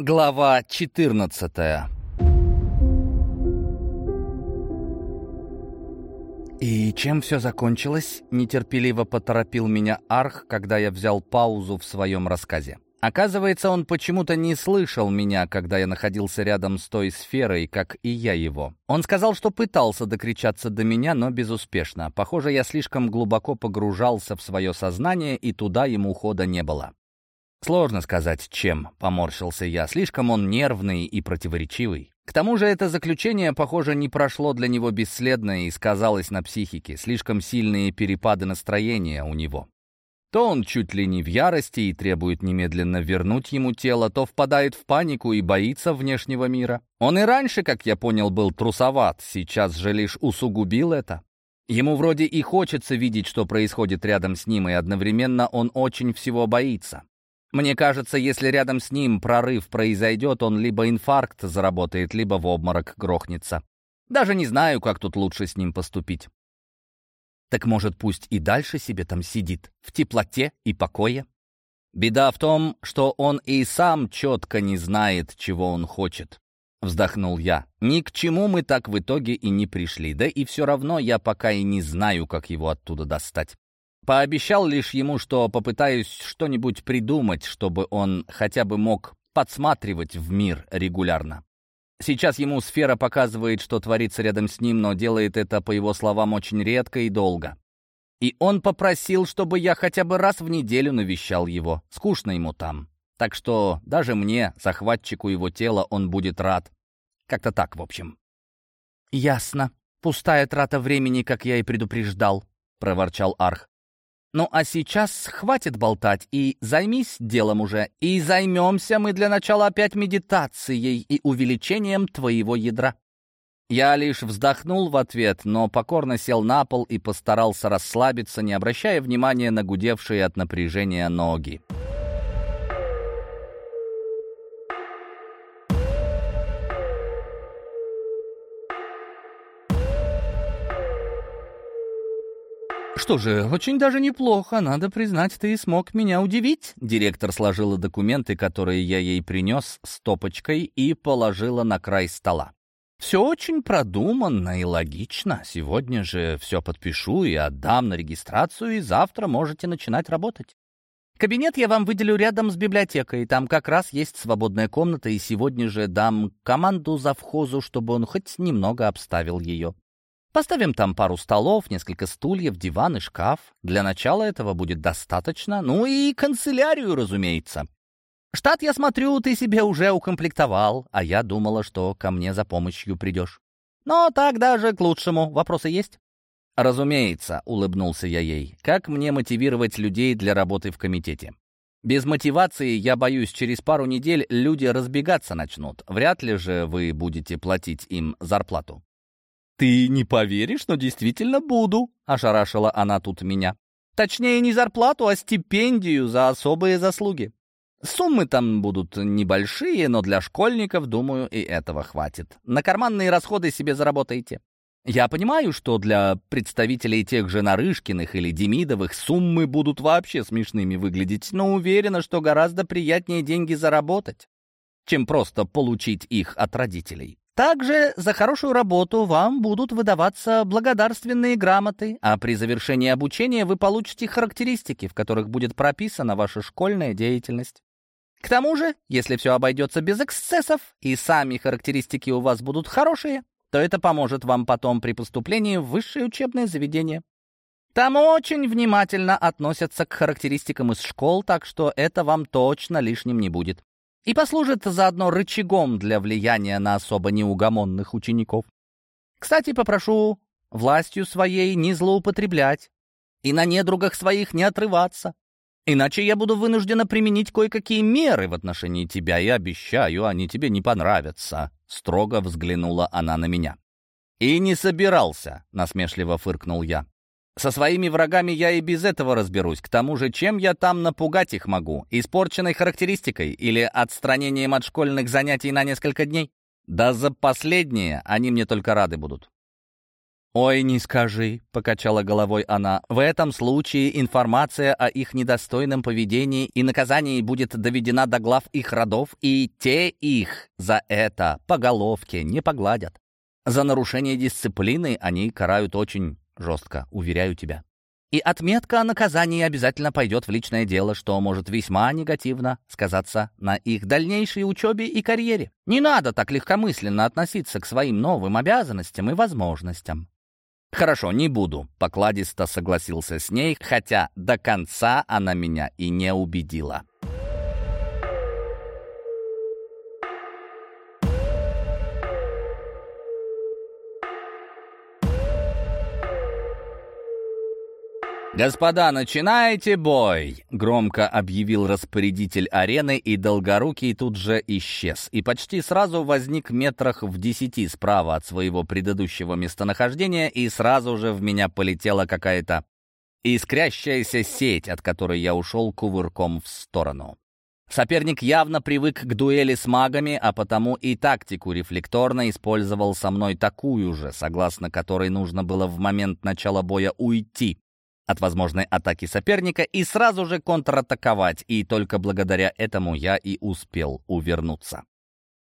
Глава 14 «И чем все закончилось?» — нетерпеливо поторопил меня Арх, когда я взял паузу в своем рассказе. Оказывается, он почему-то не слышал меня, когда я находился рядом с той сферой, как и я его. Он сказал, что пытался докричаться до меня, но безуспешно. Похоже, я слишком глубоко погружался в свое сознание, и туда ему хода не было. «Сложно сказать, чем», — поморщился я. «Слишком он нервный и противоречивый. К тому же это заключение, похоже, не прошло для него бесследно и сказалось на психике. Слишком сильные перепады настроения у него. То он чуть ли не в ярости и требует немедленно вернуть ему тело, то впадает в панику и боится внешнего мира. Он и раньше, как я понял, был трусоват, сейчас же лишь усугубил это. Ему вроде и хочется видеть, что происходит рядом с ним, и одновременно он очень всего боится. Мне кажется, если рядом с ним прорыв произойдет, он либо инфаркт заработает, либо в обморок грохнется. Даже не знаю, как тут лучше с ним поступить. Так может, пусть и дальше себе там сидит, в теплоте и покое? Беда в том, что он и сам четко не знает, чего он хочет. Вздохнул я. Ни к чему мы так в итоге и не пришли, да и все равно я пока и не знаю, как его оттуда достать. Пообещал лишь ему, что попытаюсь что-нибудь придумать, чтобы он хотя бы мог подсматривать в мир регулярно. Сейчас ему сфера показывает, что творится рядом с ним, но делает это, по его словам, очень редко и долго. И он попросил, чтобы я хотя бы раз в неделю навещал его. Скучно ему там. Так что даже мне, захватчику его тела, он будет рад. Как-то так, в общем. «Ясно. Пустая трата времени, как я и предупреждал», — проворчал Арх. Ну а сейчас хватит болтать и займись делом уже. И займемся мы для начала опять медитацией и увеличением твоего ядра. Я лишь вздохнул в ответ, но покорно сел на пол и постарался расслабиться, не обращая внимания на гудевшие от напряжения ноги. «Что же, очень даже неплохо, надо признать, ты смог меня удивить». Директор сложила документы, которые я ей принес, стопочкой и положила на край стола. «Все очень продуманно и логично. Сегодня же все подпишу и отдам на регистрацию, и завтра можете начинать работать. Кабинет я вам выделю рядом с библиотекой, там как раз есть свободная комната, и сегодня же дам команду завхозу, чтобы он хоть немного обставил ее. Поставим там пару столов, несколько стульев, диван и шкаф. Для начала этого будет достаточно. Ну и канцелярию, разумеется. Штат, я смотрю, ты себе уже укомплектовал, а я думала, что ко мне за помощью придешь. Но так даже к лучшему. Вопросы есть? Разумеется, улыбнулся я ей. Как мне мотивировать людей для работы в комитете? Без мотивации, я боюсь, через пару недель люди разбегаться начнут. Вряд ли же вы будете платить им зарплату. «Ты не поверишь, но действительно буду», — ошарашила она тут меня. «Точнее, не зарплату, а стипендию за особые заслуги. Суммы там будут небольшие, но для школьников, думаю, и этого хватит. На карманные расходы себе заработаете. Я понимаю, что для представителей тех же Нарышкиных или Демидовых суммы будут вообще смешными выглядеть, но уверена, что гораздо приятнее деньги заработать, чем просто получить их от родителей. Также за хорошую работу вам будут выдаваться благодарственные грамоты, а при завершении обучения вы получите характеристики, в которых будет прописана ваша школьная деятельность. К тому же, если все обойдется без эксцессов и сами характеристики у вас будут хорошие, то это поможет вам потом при поступлении в высшее учебное заведение. Там очень внимательно относятся к характеристикам из школ, так что это вам точно лишним не будет и послужит заодно рычагом для влияния на особо неугомонных учеников. Кстати, попрошу властью своей не злоупотреблять и на недругах своих не отрываться. Иначе я буду вынуждена применить кое-какие меры в отношении тебя, и обещаю, они тебе не понравятся», — строго взглянула она на меня. «И не собирался», — насмешливо фыркнул я. Со своими врагами я и без этого разберусь. К тому же, чем я там напугать их могу? Испорченной характеристикой или отстранением от школьных занятий на несколько дней? Да за последнее они мне только рады будут. «Ой, не скажи», — покачала головой она. «В этом случае информация о их недостойном поведении и наказании будет доведена до глав их родов, и те их за это по головке не погладят. За нарушение дисциплины они карают очень жестко, уверяю тебя. И отметка о наказании обязательно пойдет в личное дело, что может весьма негативно сказаться на их дальнейшей учебе и карьере. Не надо так легкомысленно относиться к своим новым обязанностям и возможностям. «Хорошо, не буду», — покладисто согласился с ней, хотя до конца она меня и не убедила. «Господа, начинайте бой!» — громко объявил распорядитель арены, и Долгорукий тут же исчез. И почти сразу возник метрах в десяти справа от своего предыдущего местонахождения, и сразу же в меня полетела какая-то искрящаяся сеть, от которой я ушел кувырком в сторону. Соперник явно привык к дуэли с магами, а потому и тактику рефлекторно использовал со мной такую же, согласно которой нужно было в момент начала боя уйти от возможной атаки соперника и сразу же контратаковать, и только благодаря этому я и успел увернуться.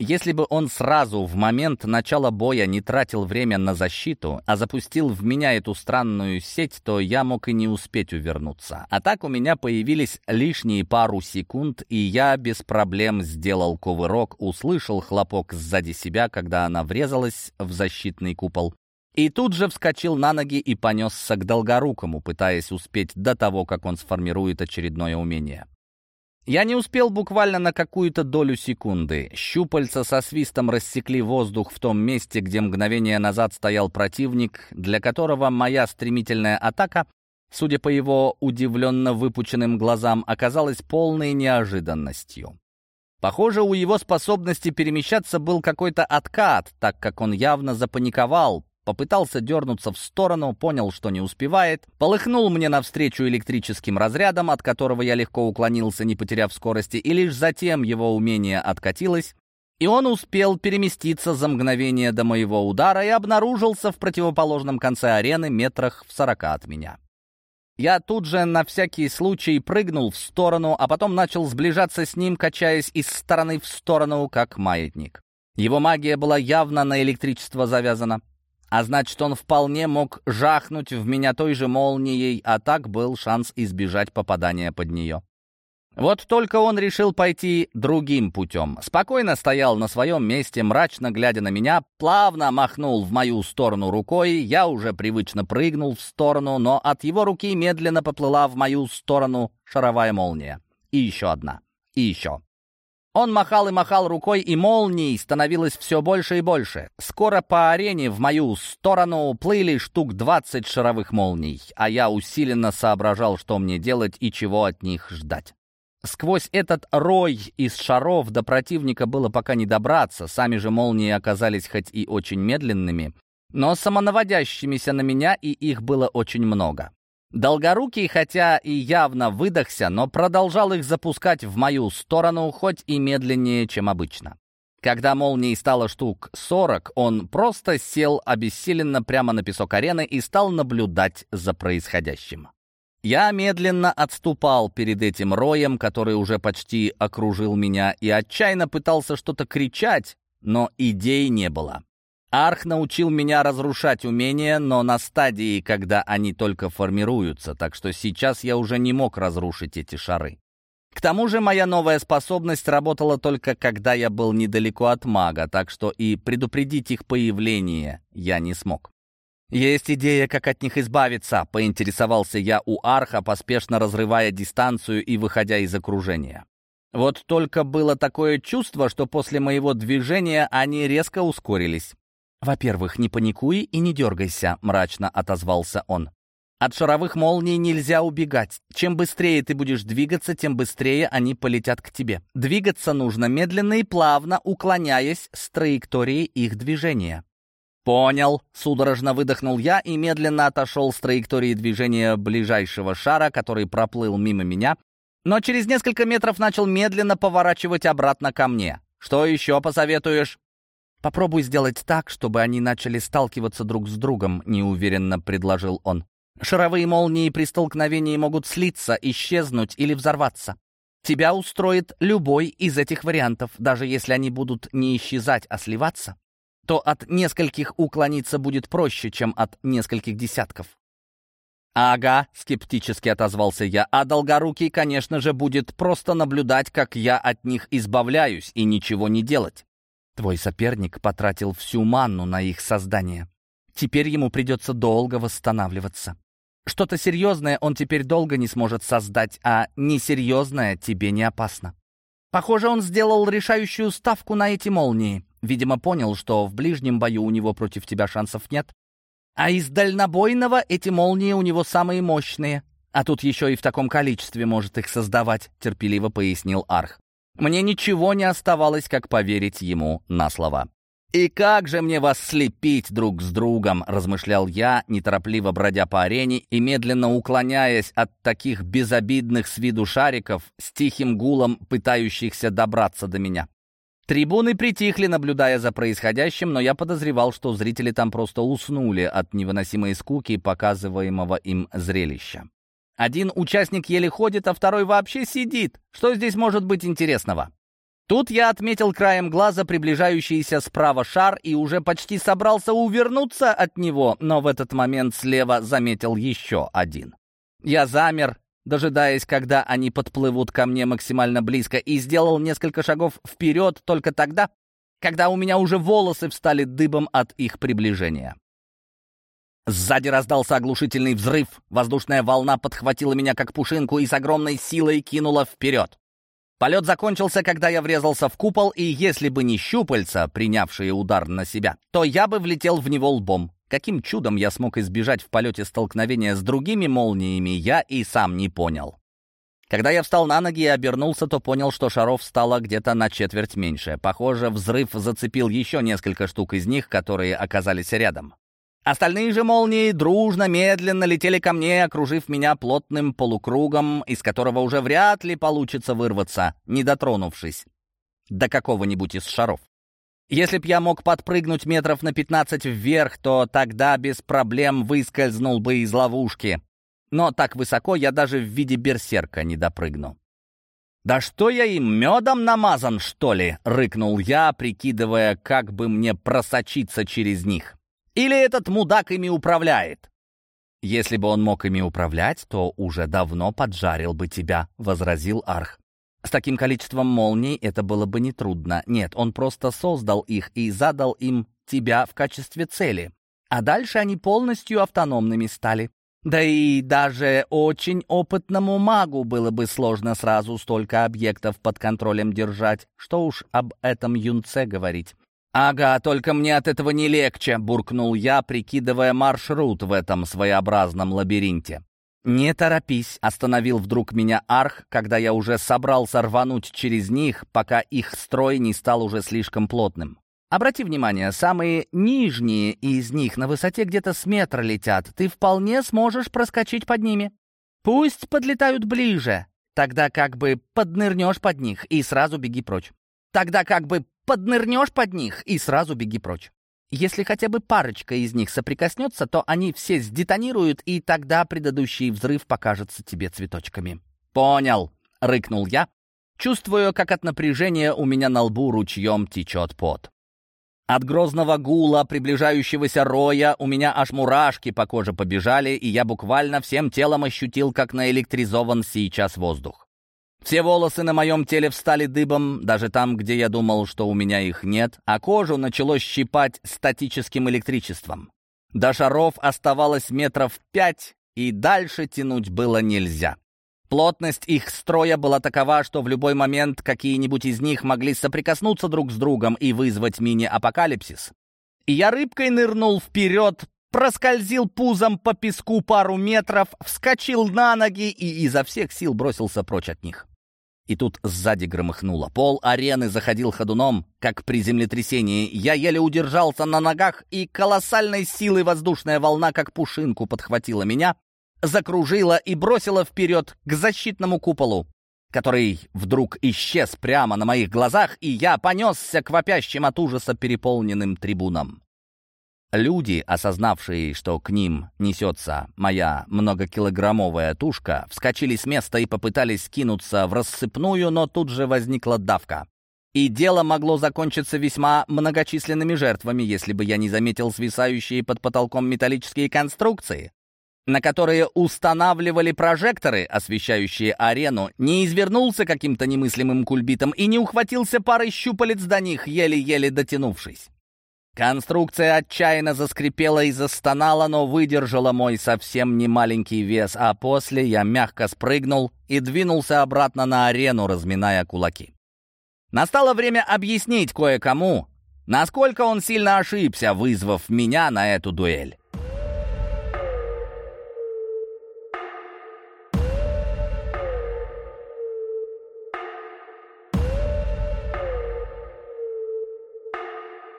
Если бы он сразу в момент начала боя не тратил время на защиту, а запустил в меня эту странную сеть, то я мог и не успеть увернуться. А так у меня появились лишние пару секунд, и я без проблем сделал кувырок, услышал хлопок сзади себя, когда она врезалась в защитный купол, и тут же вскочил на ноги и понесся к Долгорукому, пытаясь успеть до того, как он сформирует очередное умение. Я не успел буквально на какую-то долю секунды. Щупальца со свистом рассекли воздух в том месте, где мгновение назад стоял противник, для которого моя стремительная атака, судя по его удивленно выпученным глазам, оказалась полной неожиданностью. Похоже, у его способности перемещаться был какой-то откат, так как он явно запаниковал, Попытался дернуться в сторону, понял, что не успевает, полыхнул мне навстречу электрическим разрядом, от которого я легко уклонился, не потеряв скорости, и лишь затем его умение откатилось, и он успел переместиться за мгновение до моего удара и обнаружился в противоположном конце арены метрах в сорока от меня. Я тут же на всякий случай прыгнул в сторону, а потом начал сближаться с ним, качаясь из стороны в сторону, как маятник. Его магия была явно на электричество завязана. А значит, он вполне мог жахнуть в меня той же молнией, а так был шанс избежать попадания под нее. Вот только он решил пойти другим путем. Спокойно стоял на своем месте, мрачно глядя на меня, плавно махнул в мою сторону рукой, я уже привычно прыгнул в сторону, но от его руки медленно поплыла в мою сторону шаровая молния. И еще одна. И еще. Он махал и махал рукой, и молний становилось все больше и больше. Скоро по арене в мою сторону плыли штук 20 шаровых молний, а я усиленно соображал, что мне делать и чего от них ждать. Сквозь этот рой из шаров до противника было пока не добраться, сами же молнии оказались хоть и очень медленными, но самонаводящимися на меня, и их было очень много. Долгорукий, хотя и явно выдохся, но продолжал их запускать в мою сторону, хоть и медленнее, чем обычно. Когда молнией стало штук 40, он просто сел обессиленно прямо на песок арены и стал наблюдать за происходящим. Я медленно отступал перед этим роем, который уже почти окружил меня, и отчаянно пытался что-то кричать, но идей не было. Арх научил меня разрушать умения, но на стадии, когда они только формируются, так что сейчас я уже не мог разрушить эти шары. К тому же моя новая способность работала только когда я был недалеко от мага, так что и предупредить их появление я не смог. «Есть идея, как от них избавиться», — поинтересовался я у Арха, поспешно разрывая дистанцию и выходя из окружения. Вот только было такое чувство, что после моего движения они резко ускорились. «Во-первых, не паникуй и не дергайся», — мрачно отозвался он. «От шаровых молний нельзя убегать. Чем быстрее ты будешь двигаться, тем быстрее они полетят к тебе. Двигаться нужно медленно и плавно, уклоняясь с траектории их движения». «Понял», — судорожно выдохнул я и медленно отошел с траектории движения ближайшего шара, который проплыл мимо меня, но через несколько метров начал медленно поворачивать обратно ко мне. «Что еще посоветуешь?» «Попробуй сделать так, чтобы они начали сталкиваться друг с другом», — неуверенно предложил он. «Шаровые молнии при столкновении могут слиться, исчезнуть или взорваться. Тебя устроит любой из этих вариантов, даже если они будут не исчезать, а сливаться, то от нескольких уклониться будет проще, чем от нескольких десятков. «Ага», — скептически отозвался я, «а Долгорукий, конечно же, будет просто наблюдать, как я от них избавляюсь, и ничего не делать. Твой соперник потратил всю манну на их создание. Теперь ему придется долго восстанавливаться. Что-то серьезное он теперь долго не сможет создать, а несерьезное тебе не опасно. Похоже, он сделал решающую ставку на эти молнии. Видимо, понял, что в ближнем бою у него против тебя шансов нет. А из дальнобойного эти молнии у него самые мощные. А тут еще и в таком количестве может их создавать, терпеливо пояснил Арх. Мне ничего не оставалось, как поверить ему на слова. «И как же мне вас слепить друг с другом?» — размышлял я, неторопливо бродя по арене и медленно уклоняясь от таких безобидных с виду шариков с тихим гулом, пытающихся добраться до меня. Трибуны притихли, наблюдая за происходящим, но я подозревал, что зрители там просто уснули от невыносимой скуки показываемого им зрелища. Один участник еле ходит, а второй вообще сидит. Что здесь может быть интересного? Тут я отметил краем глаза приближающийся справа шар и уже почти собрался увернуться от него, но в этот момент слева заметил еще один. Я замер, дожидаясь, когда они подплывут ко мне максимально близко, и сделал несколько шагов вперед только тогда, когда у меня уже волосы встали дыбом от их приближения. Сзади раздался оглушительный взрыв, воздушная волна подхватила меня как пушинку и с огромной силой кинула вперед. Полет закончился, когда я врезался в купол, и если бы не щупальца, принявшие удар на себя, то я бы влетел в него лбом. Каким чудом я смог избежать в полете столкновения с другими молниями, я и сам не понял. Когда я встал на ноги и обернулся, то понял, что шаров стало где-то на четверть меньше. Похоже, взрыв зацепил еще несколько штук из них, которые оказались рядом. Остальные же молнии дружно, медленно летели ко мне, окружив меня плотным полукругом, из которого уже вряд ли получится вырваться, не дотронувшись до какого-нибудь из шаров. Если б я мог подпрыгнуть метров на 15 вверх, то тогда без проблем выскользнул бы из ловушки. Но так высоко я даже в виде берсерка не допрыгну. «Да что я им, медом намазан, что ли?» — рыкнул я, прикидывая, как бы мне просочиться через них. Или этот мудак ими управляет?» «Если бы он мог ими управлять, то уже давно поджарил бы тебя», — возразил Арх. «С таким количеством молний это было бы нетрудно. Нет, он просто создал их и задал им тебя в качестве цели. А дальше они полностью автономными стали. Да и даже очень опытному магу было бы сложно сразу столько объектов под контролем держать. Что уж об этом юнце говорить. «Ага, только мне от этого не легче», — буркнул я, прикидывая маршрут в этом своеобразном лабиринте. «Не торопись», — остановил вдруг меня Арх, когда я уже собрался рвануть через них, пока их строй не стал уже слишком плотным. «Обрати внимание, самые нижние из них на высоте где-то с метра летят. Ты вполне сможешь проскочить под ними. Пусть подлетают ближе, тогда как бы поднырнешь под них и сразу беги прочь. Тогда как бы поднырнешь под них и сразу беги прочь. Если хотя бы парочка из них соприкоснется, то они все сдетонируют, и тогда предыдущий взрыв покажется тебе цветочками. «Понял», — рыкнул я, чувствуя, как от напряжения у меня на лбу ручьем течет пот. От грозного гула, приближающегося роя, у меня аж мурашки по коже побежали, и я буквально всем телом ощутил, как наэлектризован сейчас воздух. Все волосы на моем теле встали дыбом, даже там, где я думал, что у меня их нет, а кожу начало щипать статическим электричеством. До шаров оставалось метров пять, и дальше тянуть было нельзя. Плотность их строя была такова, что в любой момент какие-нибудь из них могли соприкоснуться друг с другом и вызвать мини-апокалипсис. И я рыбкой нырнул вперед, проскользил пузом по песку пару метров, вскочил на ноги и изо всех сил бросился прочь от них. И тут сзади громыхнуло. Пол арены заходил ходуном, как при землетрясении. Я еле удержался на ногах, и колоссальной силой воздушная волна, как пушинку, подхватила меня, закружила и бросила вперед к защитному куполу. который вдруг исчез прямо на моих глазах, и я понесся к вопящим от ужаса переполненным трибунам. Люди, осознавшие, что к ним несется моя многокилограммовая тушка, вскочили с места и попытались кинуться в рассыпную, но тут же возникла давка. И дело могло закончиться весьма многочисленными жертвами, если бы я не заметил свисающие под потолком металлические конструкции, на которые устанавливали прожекторы, освещающие арену, не извернулся каким-то немыслимым кульбитом и не ухватился парой щупалец до них, еле-еле дотянувшись. Конструкция отчаянно заскрипела и застонала, но выдержала мой совсем не маленький вес, а после я мягко спрыгнул и двинулся обратно на арену, разминая кулаки. Настало время объяснить кое-кому, насколько он сильно ошибся, вызвав меня на эту дуэль.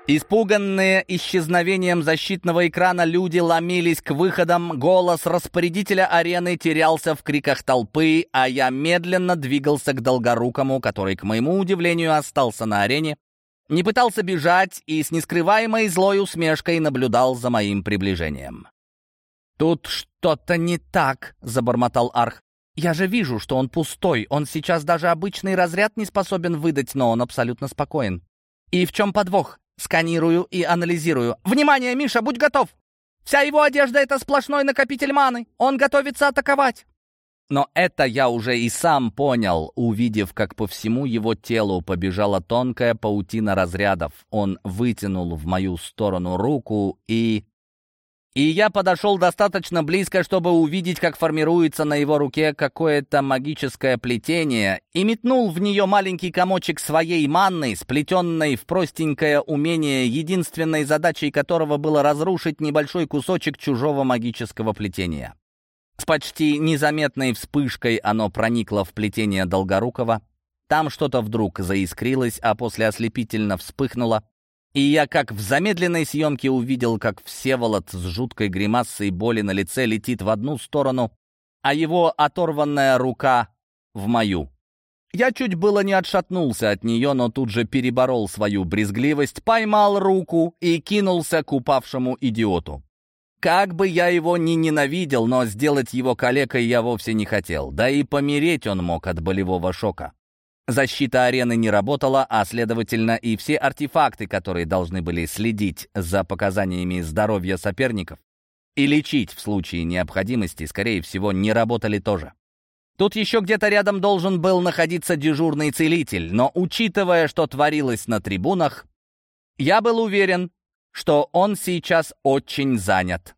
Испуганные исчезновением защитного экрана люди ломились к выходам, голос распорядителя арены терялся в криках толпы, а я медленно двигался к Долгорукому, который, к моему удивлению, остался на арене, не пытался бежать и с нескрываемой злой усмешкой наблюдал за моим приближением. «Тут что-то не так», — забормотал Арх. «Я же вижу, что он пустой. Он сейчас даже обычный разряд не способен выдать, но он абсолютно спокоен. И в чем подвох? Сканирую и анализирую. «Внимание, Миша, будь готов! Вся его одежда — это сплошной накопитель маны. Он готовится атаковать!» Но это я уже и сам понял, увидев, как по всему его телу побежала тонкая паутина разрядов. Он вытянул в мою сторону руку и... И я подошел достаточно близко, чтобы увидеть, как формируется на его руке какое-то магическое плетение, и метнул в нее маленький комочек своей манны, сплетенной в простенькое умение, единственной задачей которого было разрушить небольшой кусочек чужого магического плетения. С почти незаметной вспышкой оно проникло в плетение Долгорукова. Там что-то вдруг заискрилось, а после ослепительно вспыхнуло, и я как в замедленной съемке увидел, как Всеволод с жуткой гримасой боли на лице летит в одну сторону, а его оторванная рука в мою. Я чуть было не отшатнулся от нее, но тут же переборол свою брезгливость, поймал руку и кинулся к упавшему идиоту. Как бы я его ни ненавидел, но сделать его калекой я вовсе не хотел, да и помереть он мог от болевого шока. Защита арены не работала, а, следовательно, и все артефакты, которые должны были следить за показаниями здоровья соперников и лечить в случае необходимости, скорее всего, не работали тоже. Тут еще где-то рядом должен был находиться дежурный целитель, но, учитывая, что творилось на трибунах, я был уверен, что он сейчас очень занят.